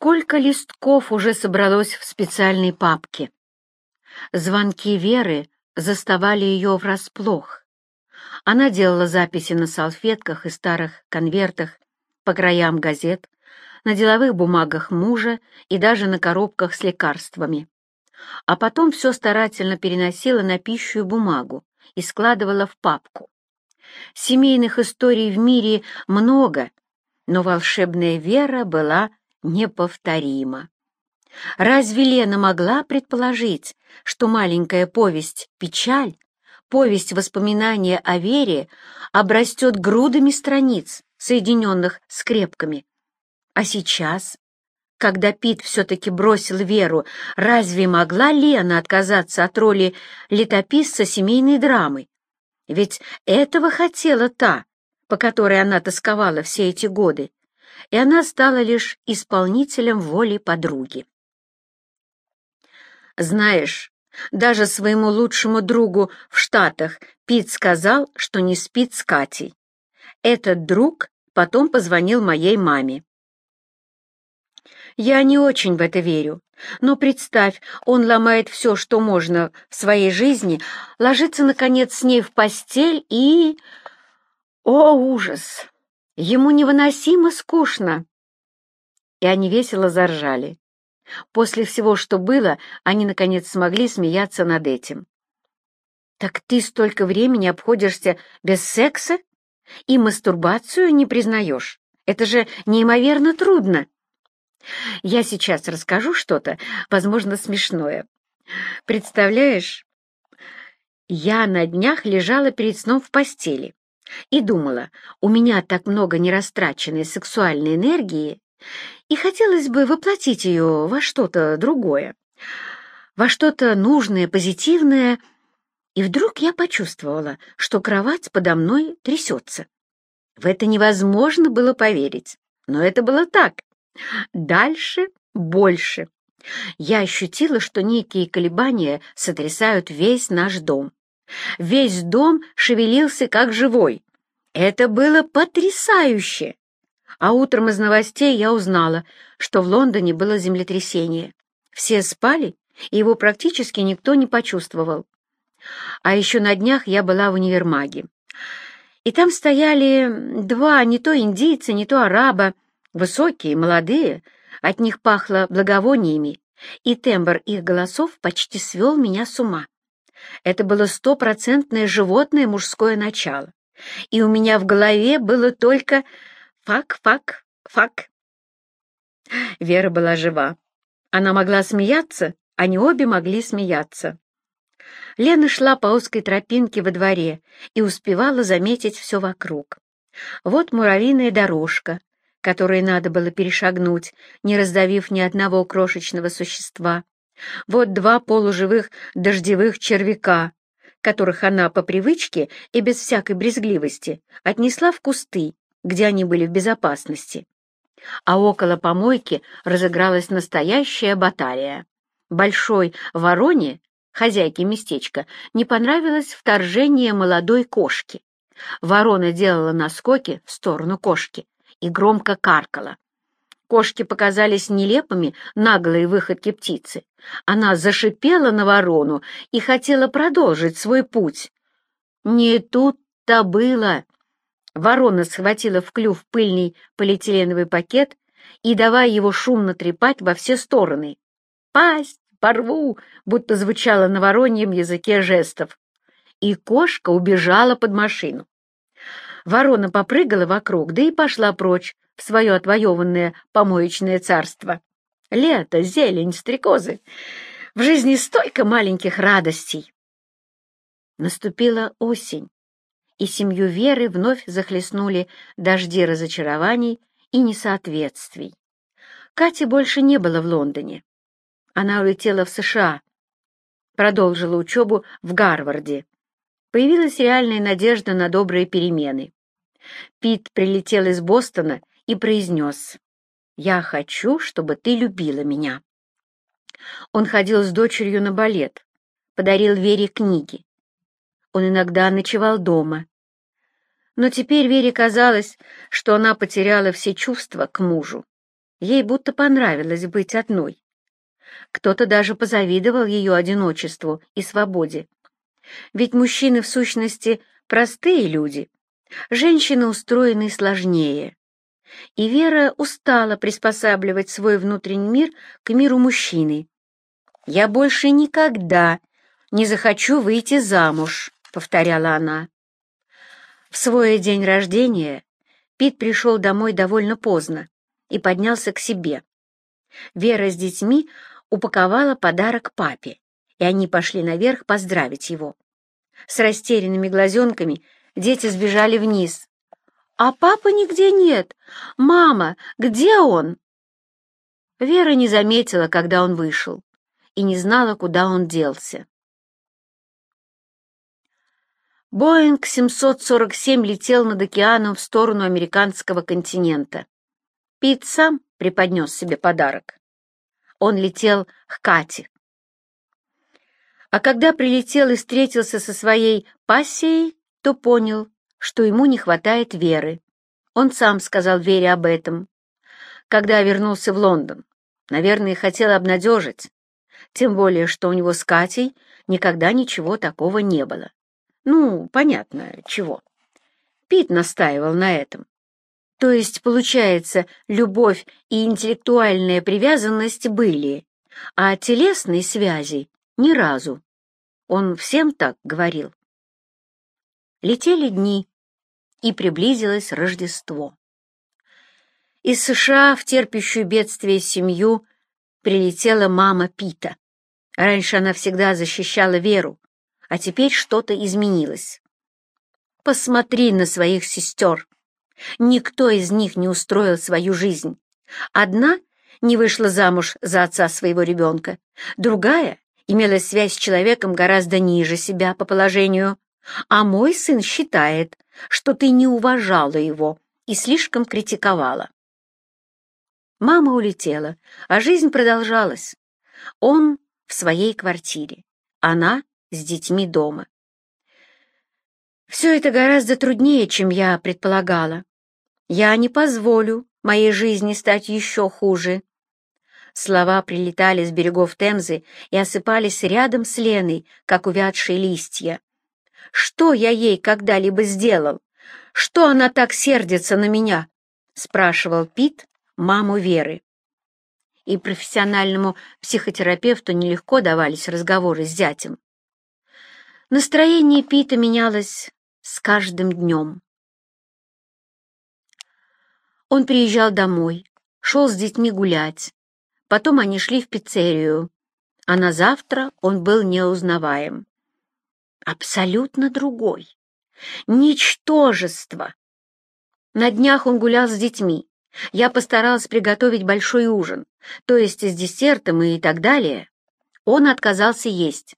Сколько листков уже собралось в специальной папке. Звонки Веры заставали ее врасплох. Она делала записи на салфетках и старых конвертах по краям газет, на деловых бумагах мужа и даже на коробках с лекарствами. А потом все старательно переносила на пищу и бумагу и складывала в папку. Семейных историй в мире много, но волшебная Вера была неповторима. Разве Лена могла предположить, что маленькая повесть «Печаль», повесть воспоминания о Вере, обрастет грудами страниц, соединенных скрепками? А сейчас, когда Пит все-таки бросил Веру, разве могла Лена отказаться от роли летописца семейной драмы? Ведь этого хотела та, по которой она тосковала все эти годы, и она стала лишь исполнителем воли подруги. Знаешь, даже своему лучшему другу в Штатах Пит сказал, что не спит с Катей. Этот друг потом позвонил моей маме. Я не очень в это верю, но представь, он ломает все, что можно в своей жизни, ложится, наконец, с ней в постель и... О, ужас! Ему невыносимо скучно. И они весело заржали. После всего, что было, они, наконец, смогли смеяться над этим. «Так ты столько времени обходишься без секса и мастурбацию не признаешь? Это же неимоверно трудно!» «Я сейчас расскажу что-то, возможно, смешное. Представляешь, я на днях лежала перед сном в постели и думала, у меня так много нерастраченной сексуальной энергии, и хотелось бы воплотить ее во что-то другое, во что-то нужное, позитивное, и вдруг я почувствовала, что кровать подо мной трясется. В это невозможно было поверить, но это было так. Дальше больше. Я ощутила, что некие колебания сотрясают весь наш дом. Весь дом шевелился как живой. Это было потрясающе! А утром из новостей я узнала, что в Лондоне было землетрясение. Все спали, и его практически никто не почувствовал. А еще на днях я была в универмаге. И там стояли два, не то индийца, не то араба, высокие, молодые, от них пахло благовониями, и тембр их голосов почти свел меня с ума. Это было стопроцентное животное мужское начало, и у меня в голове было только «fuck, fuck, fuck». Вера была жива. Она могла смеяться, они обе могли смеяться. Лена шла по узкой тропинке во дворе и успевала заметить все вокруг. Вот муравьиная дорожка, которой надо было перешагнуть, не раздавив ни одного крошечного существа. Вот два полуживых дождевых червяка, которых она по привычке и без всякой брезгливости отнесла в кусты, где они были в безопасности. А около помойки разыгралась настоящая баталия. Большой вороне, хозяйке местечка, не понравилось вторжение молодой кошки. Ворона делала наскоки в сторону кошки и громко каркала. Кошке показались нелепыми наглые выходки птицы. Она зашипела на ворону и хотела продолжить свой путь. Не тут-то было. Ворона схватила в клюв пыльный полиэтиленовый пакет и, давая его шумно трепать во все стороны. «Пасть! Порву!» будто звучало на вороньем языке жестов. И кошка убежала под машину. Ворона попрыгала вокруг, да и пошла прочь, в свое отвоеванное помоечное царство. Лето, зелень, стрекозы. В жизни столько маленьких радостей. Наступила осень, и семью Веры вновь захлестнули дожди разочарований и несоответствий. Кати больше не было в Лондоне. Она улетела в США, продолжила учебу в Гарварде. Появилась реальная надежда на добрые перемены. Пит прилетел из Бостона и произнес «Я хочу, чтобы ты любила меня». Он ходил с дочерью на балет, подарил Вере книги. Он иногда ночевал дома. Но теперь Вере казалось, что она потеряла все чувства к мужу. Ей будто понравилось быть одной. Кто-то даже позавидовал ее одиночеству и свободе. Ведь мужчины, в сущности, простые люди. Женщины устроены сложнее. И Вера устала приспосабливать свой внутренний мир к миру мужчины. «Я больше никогда не захочу выйти замуж», — повторяла она. В свой день рождения Пит пришел домой довольно поздно и поднялся к себе. Вера с детьми упаковала подарок папе, и они пошли наверх поздравить его. С растерянными глазенками дети сбежали вниз. «А папы нигде нет! Мама, где он?» Вера не заметила, когда он вышел, и не знала, куда он делся. Боинг 747 летел над океаном в сторону американского континента. Пит сам преподнес себе подарок. Он летел к Кате. А когда прилетел и встретился со своей пассией, то понял, что ему не хватает веры. Он сам сказал Вере об этом. Когда вернулся в Лондон, наверное, хотел обнадежить, тем более, что у него с Катей никогда ничего такого не было. Ну, понятно, чего. Пит настаивал на этом. То есть, получается, любовь и интеллектуальная привязанность были, а телесной связи ни разу. Он всем так говорил. Летели дни, и приблизилось Рождество. Из США в терпящую бедствие семью прилетела мама Пита. Раньше она всегда защищала Веру, а теперь что-то изменилось. Посмотри на своих сестер. Никто из них не устроил свою жизнь. Одна не вышла замуж за отца своего ребенка, другая имела связь с человеком гораздо ниже себя по положению, а мой сын считает, что ты не уважала его и слишком критиковала. Мама улетела, а жизнь продолжалась. Он в своей квартире, она с детьми дома. Все это гораздо труднее, чем я предполагала. Я не позволю моей жизни стать еще хуже. Слова прилетали с берегов Темзы и осыпались рядом с Леной, как увядшие листья. Что я ей когда-либо сделал? Что она так сердится на меня? Спрашивал Пит маму Веры. И профессиональному психотерапевту нелегко давались разговоры с зятем. Настроение Пита менялось с каждым днем. Он приезжал домой, шел с детьми гулять. Потом они шли в пиццерию, а на завтра он был неузнаваем. Абсолютно другой. Ничтожество. На днях он гулял с детьми. Я постаралась приготовить большой ужин, то есть с десертом и так далее. Он отказался есть.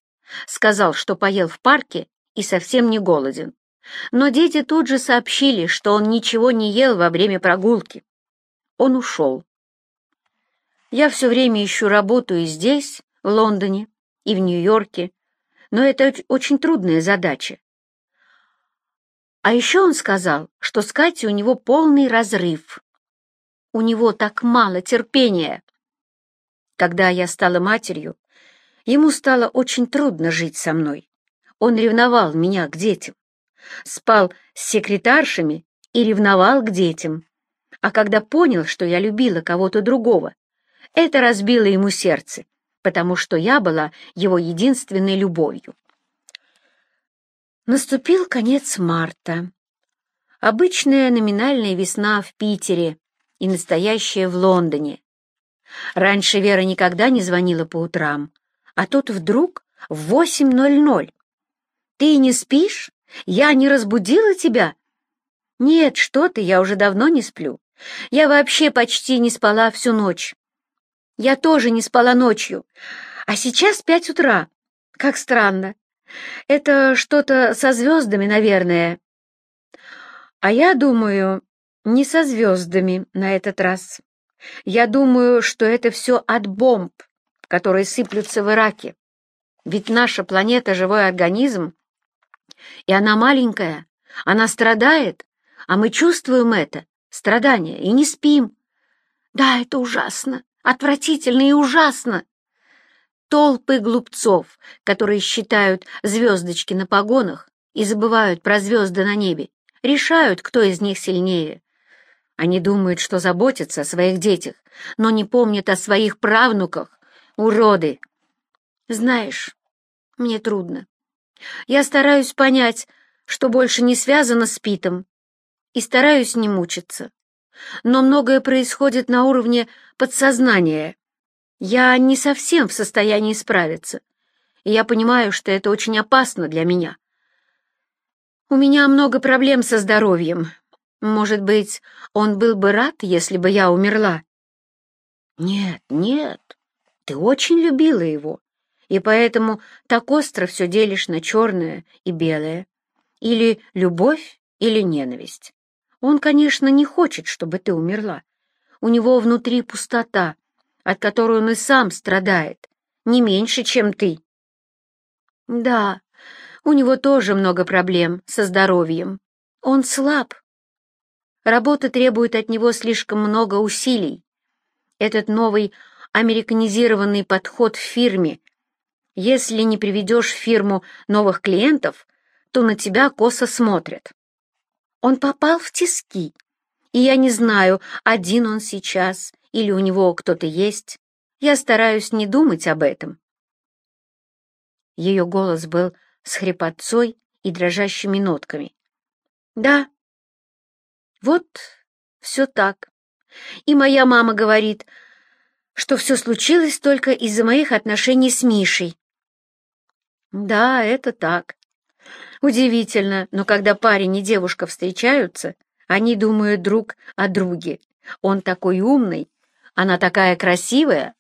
Сказал, что поел в парке и совсем не голоден. Но дети тут же сообщили, что он ничего не ел во время прогулки. Он ушел. Я все время ищу работу и здесь, в Лондоне, и в Нью-Йорке, но это очень трудная задача. А еще он сказал, что с Катей у него полный разрыв. У него так мало терпения. Когда я стала матерью, Ему стало очень трудно жить со мной. Он ревновал меня к детям. Спал с секретаршами и ревновал к детям. А когда понял, что я любила кого-то другого, это разбило ему сердце, потому что я была его единственной любовью. Наступил конец марта. Обычная номинальная весна в Питере и настоящая в Лондоне. Раньше Вера никогда не звонила по утрам, а тут вдруг в 8.00. «Ты не спишь? Я не разбудила тебя?» «Нет, что ты, я уже давно не сплю. Я вообще почти не спала всю ночь. Я тоже не спала ночью. А сейчас пять утра. Как странно. Это что-то со звездами, наверное. А я думаю, не со звездами на этот раз. Я думаю, что это все от бомб, которые сыплются в Ираке. Ведь наша планета — живой организм, и она маленькая, она страдает, а мы чувствуем это, страдание, и не спим. Да, это ужасно, отвратительно и ужасно. Толпы глупцов, которые считают звездочки на погонах и забывают про звезды на небе, решают, кто из них сильнее. Они думают, что заботятся о своих детях, но не помнят о своих правнуках. Уроды! Знаешь, мне трудно. Я стараюсь понять, что больше не связано с Питом, и стараюсь не мучиться. Но многое происходит на уровне подсознания. Я не совсем в состоянии справиться, и я понимаю, что это очень опасно для меня. У меня много проблем со здоровьем. Может быть, он был бы рад, если бы я умерла? Нет, нет, ты очень любила его, и поэтому так остро все делишь на черное и белое. Или любовь, или ненависть. Он, конечно, не хочет, чтобы ты умерла. У него внутри пустота, от которой он и сам страдает, не меньше, чем ты. Да, у него тоже много проблем со здоровьем. Он слаб. Работа требует от него слишком много усилий. Этот новый американизированный подход в фирме. Если не приведешь в фирму новых клиентов, то на тебя косо смотрят. Он попал в тиски, и я не знаю, один он сейчас или у него кто-то есть. Я стараюсь не думать об этом. Ее голос был с хрипотцой и дрожащими нотками. «Да, вот все так. И моя мама говорит, что все случилось только из-за моих отношений с Мишей. Да, это так. Удивительно, но когда парень и девушка встречаются, они думают друг о друге. Он такой умный, она такая красивая.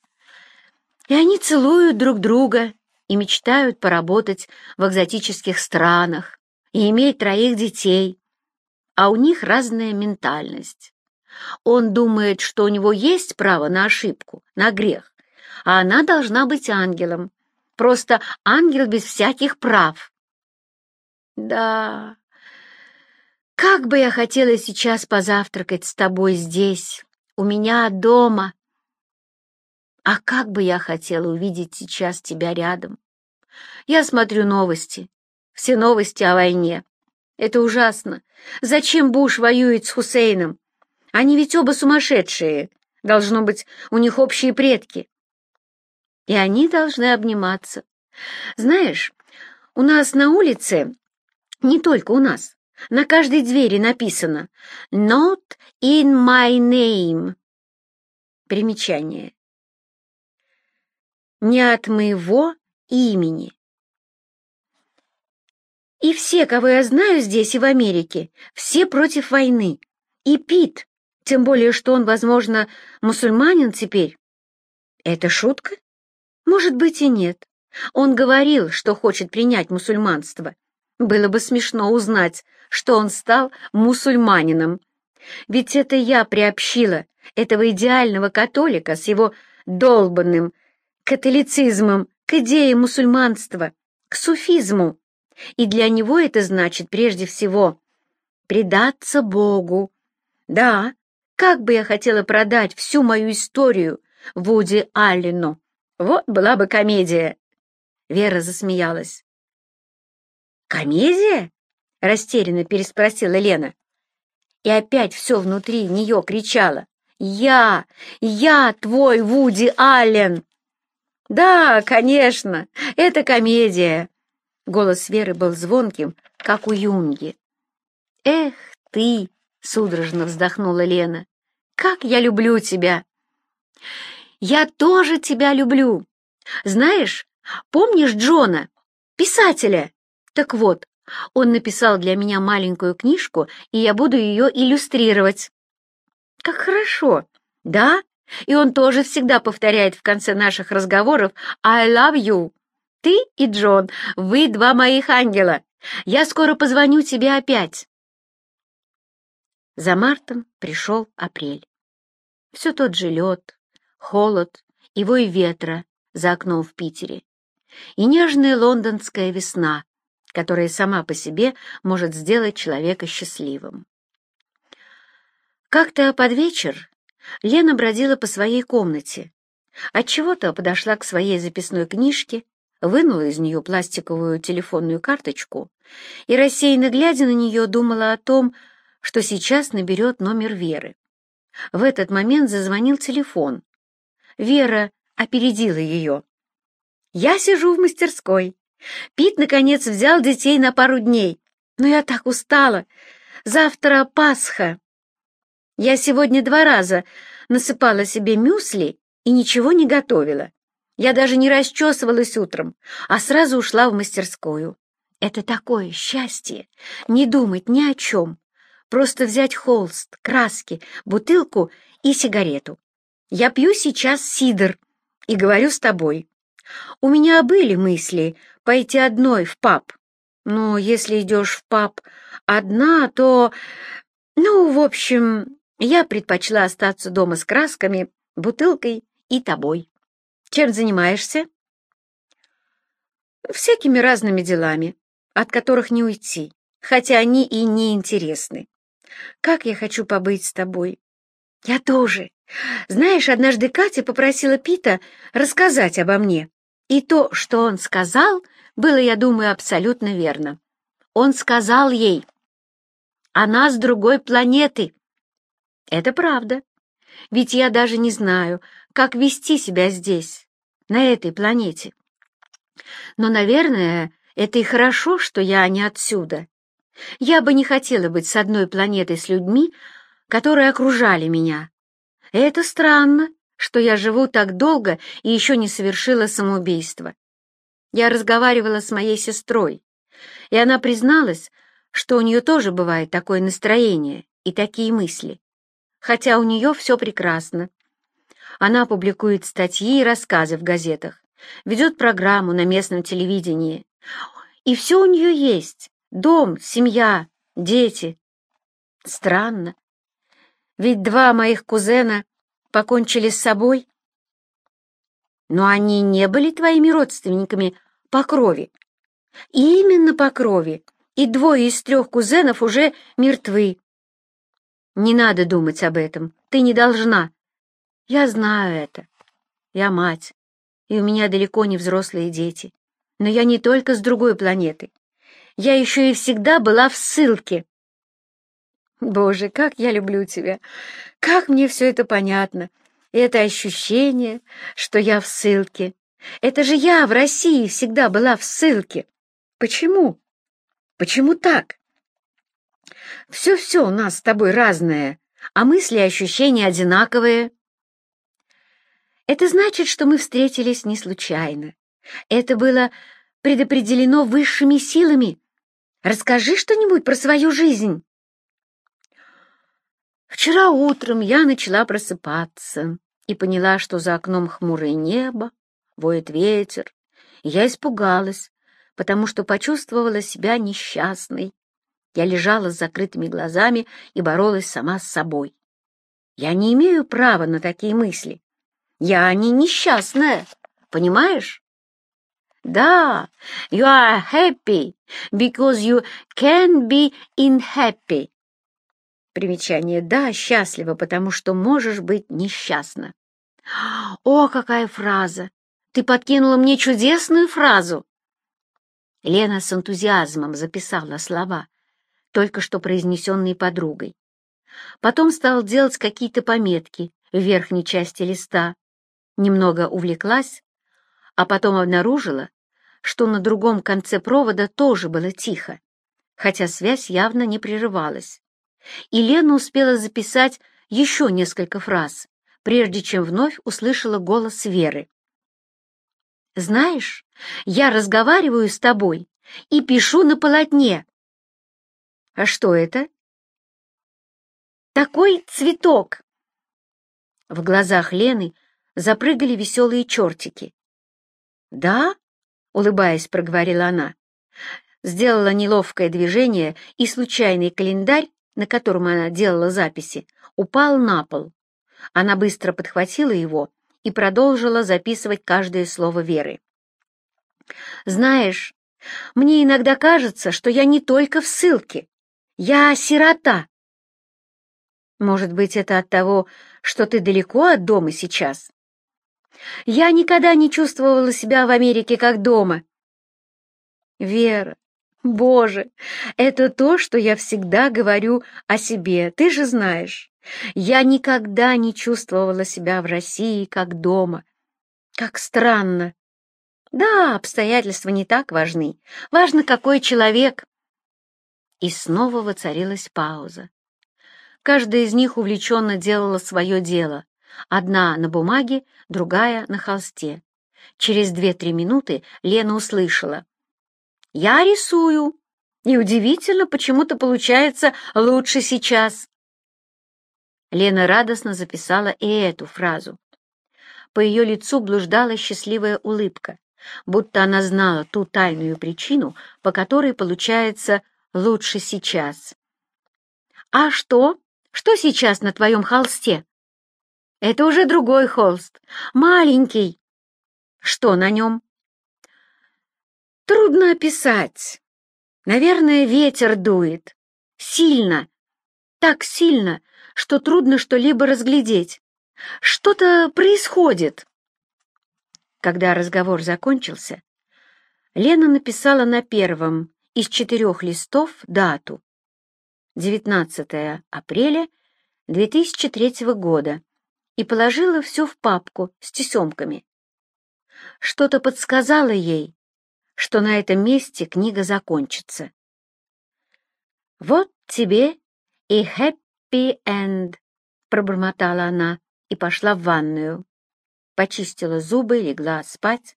И они целуют друг друга и мечтают поработать в экзотических странах и иметь троих детей. А у них разная ментальность. Он думает, что у него есть право на ошибку, на грех, а она должна быть ангелом. Просто ангел без всяких прав. Да, как бы я хотела сейчас позавтракать с тобой здесь, у меня дома. А как бы я хотела увидеть сейчас тебя рядом. Я смотрю новости, все новости о войне. Это ужасно. Зачем Буш воюет с Хусейном? Они ведь оба сумасшедшие. Должно быть, у них общие предки. И они должны обниматься. Знаешь, у нас на улице не только у нас. На каждой двери написано «Not in my name». Примечание. Не от моего имени. И все, кого я знаю здесь и в Америке, все против войны. И Пит, тем более, что он, возможно, мусульманин теперь. Это шутка? Может быть и нет. Он говорил, что хочет принять мусульманство. Было бы смешно узнать, что он стал мусульманином. Ведь это я приобщила этого идеального католика с его долбанным католицизмом к идее мусульманства, к суфизму. И для него это значит прежде всего предаться Богу. Да, как бы я хотела продать всю мою историю Вуди Аллену. Вот была бы комедия. Вера засмеялась. «Комедия?» — растерянно переспросила Лена. И опять все внутри нее кричало. «Я! Я твой Вуди Аллен!» «Да, конечно, это комедия!» Голос Веры был звонким, как у Юнги. «Эх ты!» — судорожно вздохнула Лена. «Как я люблю тебя!» «Я тоже тебя люблю! Знаешь, помнишь Джона, писателя?» Так вот, он написал для меня маленькую книжку, и я буду ее иллюстрировать. Как хорошо, да? И он тоже всегда повторяет в конце наших разговоров «I love you». Ты и Джон, вы два моих ангела. Я скоро позвоню тебе опять. За мартом пришел апрель. Все тот же лед, холод и вой ветра за окном в Питере. И нежная лондонская весна, которая сама по себе может сделать человека счастливым. Как-то под вечер Лена бродила по своей комнате. Отчего-то подошла к своей записной книжке, вынула из нее пластиковую телефонную карточку и, рассеянно глядя на нее, думала о том, что сейчас наберет номер Веры. В этот момент зазвонил телефон. Вера опередила ее. «Я сижу в мастерской. Пит, наконец, взял детей на пару дней. Но я так устала. Завтра Пасха. Я сегодня два раза насыпала себе мюсли и ничего не готовила. Я даже не расчесывалась утром, а сразу ушла в мастерскую. Это такое счастье — не думать ни о чем, просто взять холст, краски, бутылку и сигарету. Я пью сейчас сидр и говорю с тобой. У меня были мысли пойти одной в паб, но если идешь в паб одна, то... Ну, в общем, я предпочла остаться дома с красками, бутылкой и тобой. Чем занимаешься? Всякими разными делами, от которых не уйти, хотя они и не интересны. Как я хочу побыть с тобой. Я тоже. Знаешь, однажды Катя попросила Пита рассказать обо мне. И то, что он сказал, было, я думаю, абсолютно верно. Он сказал ей, она с другой планеты. Это правда. Ведь я даже не знаю, как вести себя здесь, на этой планете. Но, наверное, это и хорошо, что я не отсюда. Я бы не хотела быть с одной планетой с людьми, которые окружали меня. Это странно, что я живу так долго и еще не совершила самоубийство. Я разговаривала с моей сестрой, и она призналась, что у нее тоже бывает такое настроение и такие мысли, хотя у нее все прекрасно. Она публикует статьи и рассказы в газетах, ведет программу на местном телевидении, и все у нее есть — дом, семья, дети. Странно, ведь два моих кузена покончили с собой. Но они не были твоими родственниками по крови. И именно по крови и двое из трех кузенов уже мертвы. Не надо думать об этом, ты не должна. Я знаю это. Я мать, и у меня далеко не взрослые дети. Но я не только с другой планеты. Я еще и всегда была в ссылке. Боже, как я люблю тебя! Как мне все это понятно! И это ощущение, что я в ссылке. Это же я в России всегда была в ссылке. Почему? Почему так? Все-все у нас с тобой разное, а мысли и ощущения одинаковые. Это значит, что мы встретились не случайно. Это было предопределено высшими силами. Расскажи что-нибудь про свою жизнь. Вчера утром я начала просыпаться и поняла, что за окном хмурое небо, воет ветер, я испугалась, потому что почувствовала себя несчастной. Я лежала с закрытыми глазами и боролась сама с собой. Я не имею права на такие мысли. Я не несчастная, понимаешь? Да, you are happy because you can be in happy. Примечание «да» счастлива, потому что можешь быть несчастна. О, какая фраза! Ты подкинула мне чудесную фразу. Лена с энтузиазмом записала слова, только что произнесенные подругой. Потом стал делать какие-то пометки в верхней части листа. Немного увлеклась, а потом обнаружила, что на другом конце провода тоже было тихо, хотя связь явно не прерывалась. И Лена успела записать еще несколько фраз, прежде чем вновь услышала голос Веры. Знаешь, я разговариваю с тобой и пишу на полотне. А что это? Такой цветок. В глазах Лены запрыгали веселые чертики. «Да?» — улыбаясь, проговорила она. Сделала неловкое движение, и случайный календарь, на котором она делала записи, упал на пол. Она быстро подхватила его и продолжила записывать каждое слово Веры. «Знаешь, мне иногда кажется, что я не только в ссылке. Я сирота». Может быть, это от того, что ты далеко от дома сейчас? Я никогда не чувствовала себя в Америке как дома. Вера, боже, это то, что я всегда говорю о себе, ты же знаешь. Я никогда не чувствовала себя в России как дома. Как странно. Да, обстоятельства не так важны. Важно, какой человек. И снова воцарилась пауза. Каждая из них увлеченно делала свое дело. Одна на бумаге, другая на холсте. Через две-три минуты Лена услышала. «Я рисую, и удивительно, почему-то получается лучше сейчас». Лена радостно записала и эту фразу. По ее лицу блуждала счастливая улыбка, будто она знала ту тайную причину, по которой получается лучше сейчас. «А что?» Что сейчас на твоем холсте? Это уже другой холст, маленький. Что на нем? Трудно описать. Наверное, ветер дует. Сильно. Так сильно, что трудно что-либо разглядеть. Что-то происходит. Когда разговор закончился, Лена написала на первом из четырех листов дату 19 апреля 2003 года и положила все в папку с тесемками. Что-то подсказало ей, что на этом месте книга закончится. «Вот тебе и хэппи-энд», — пробормотала она и пошла в ванную. Почистила зубы, легла спать,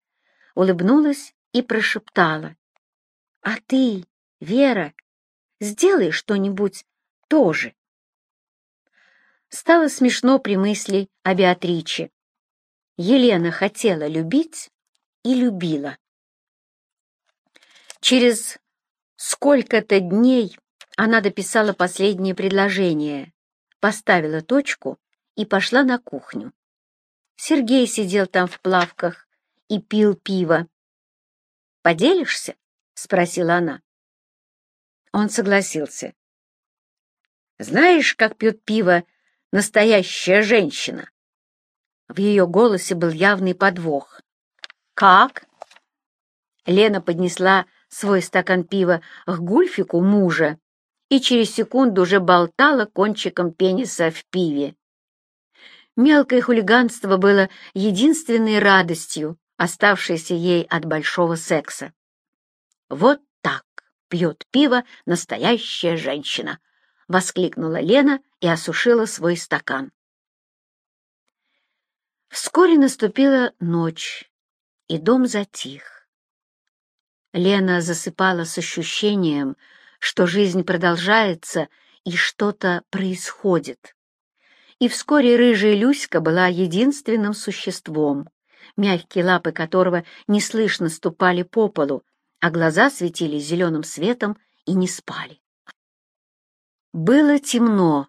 улыбнулась и прошептала. «А ты, Вера, Сделай что-нибудь тоже. Стало смешно при мысли о Беатриче. Елена хотела любить и любила. Через сколько-то дней она дописала последнее предложение, поставила точку и пошла на кухню. Сергей сидел там в плавках и пил пиво. «Поделишься?» — спросила она. Он согласился. «Знаешь, как пьет пиво настоящая женщина?» В ее голосе был явный подвох. «Как?» Лена поднесла свой стакан пива к гульфику мужа и через секунду уже болтала кончиком пениса в пиве. Мелкое хулиганство было единственной радостью, оставшейся ей от большого секса. Вот так пьет пиво настоящая женщина!» — воскликнула Лена и осушила свой стакан. Вскоре наступила ночь, и дом затих. Лена засыпала с ощущением, что жизнь продолжается и что-то происходит. И вскоре рыжая Люська была единственным существом, мягкие лапы которого неслышно ступали по полу, а глаза светились зеленым светом и не спали. Было темно.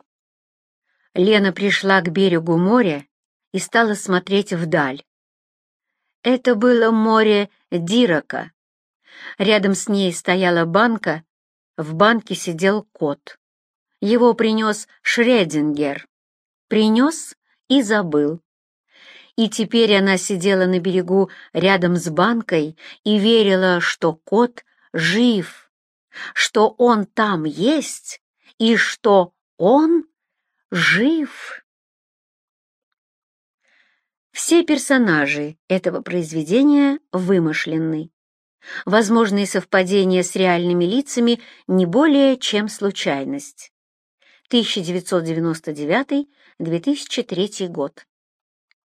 Лена пришла к берегу моря и стала смотреть вдаль. Это было море Дирака. Рядом с ней стояла банка, в банке сидел кот. Его принес Шредингер. Принес и забыл. И теперь она сидела на берегу рядом с банкой и верила, что кот жив, что он там есть и что он жив. Все персонажи этого произведения вымышленны. Возможные совпадения с реальными лицами не более чем случайность. 1999-2003 год.